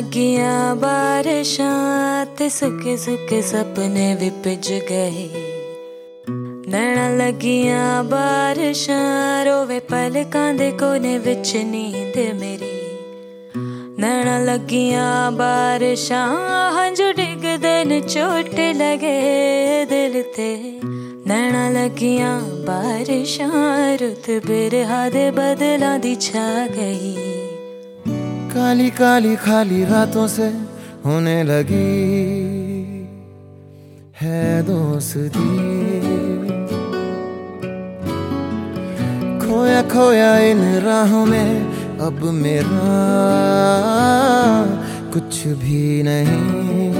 ਲੱਗੀਆਂ ਬਾਰਿਸ਼ਾਂ ਤੇ ਸੁੱਕੇ ਸੁੱਕੇ ਸੁਪਨੇ ਵੀ ਭਿੱਜ ਗਏ। ਨੈਣਾ ਲੱਗੀਆਂ ਬਾਰਿਸ਼ਾਂ, ਰੋਵੇ ਪਲਕਾਂ ਦੇ ਕੋਨੇ ਵਿੱਚ ਨੀਂਦ ਮੇਰੀ। ਨੈਣਾ ਲੱਗੀਆਂ ਬਾਰਿਸ਼ਾਂ, ਹੰਝੂ ਡਿੱਗਦੇ ਨੇ ਚੋਟ ਲਗੇ ਦਿਲ ਤੇ। ਨੈਣਾ ਲੱਗੀਆਂ ਬਾਰਿਸ਼ਾਂ, ਰੁੱਤ ਬਿਰਹਾ ਦੇ ਬਦਲਾਂ ਦੀ ਛਾ ਗਈ। काली काली खाली रातों से होने लगी है दोस्ती। खोया खोया इन राहों में अब मेरा कुछ भी नहीं।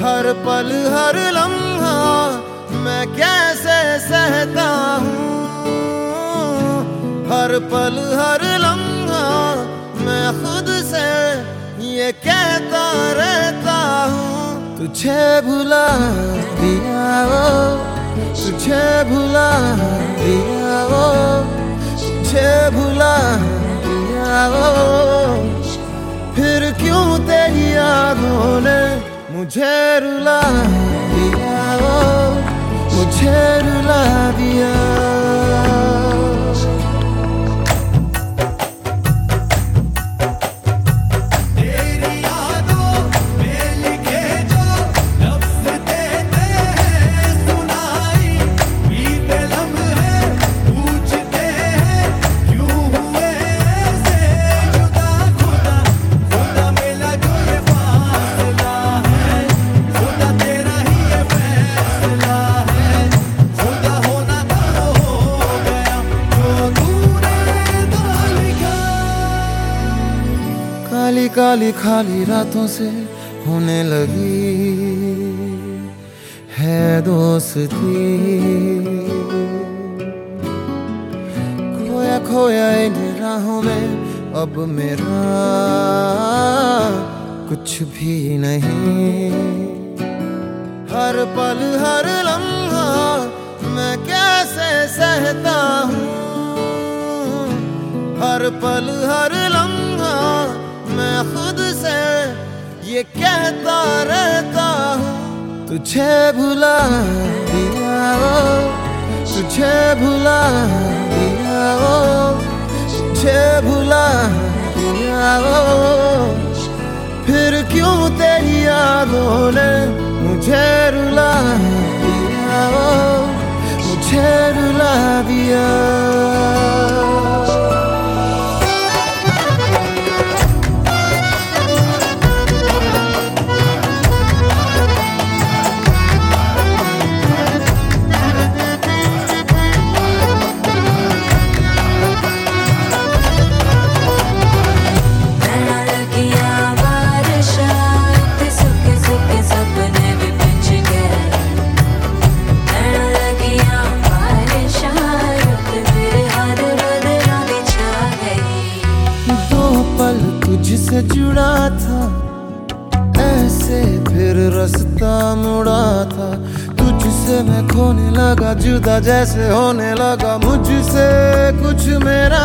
हर पल, हर लम्हा मैं कैसे सहता हूँ? हर पल, हर लम्हा मैं खुद से ये कहता रहता हूँ, तुझे भुला दिया वो, तुझे भुला दिया वो, तुझे भुला दिया वो। फिर क्यों तेरी यादों ने मुझे रुला दिया वो, मुझे रुला दिया काली खाली रातों से होने लगी है दोस्ती। खोया खोया इन राहों में अब मेरा कुछ भी नहीं। हर पल, हर लम्हा मैं कैसे सहता हूँ? हर पल, हर मैं खुद से ये कहता रहता हूँ, तुझे भुला दिया वो तुझे भुला दिया वो तुझे भुला दिया वो फिर क्यों तेरी यादों ने मुझे रुला दिया वो मुझे रुला दिया दो पल तुझसे जुड़ा था, ऐसे फिर रास्ता मुड़ा था। तुझसे मैं खोने लगा, जुदा जैसे होने लगा, मुझसे कुछ मेरा।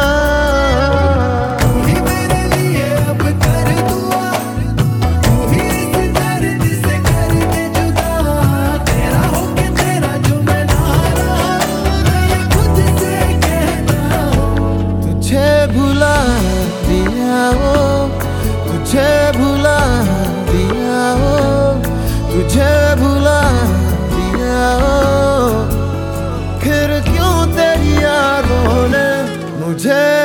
tell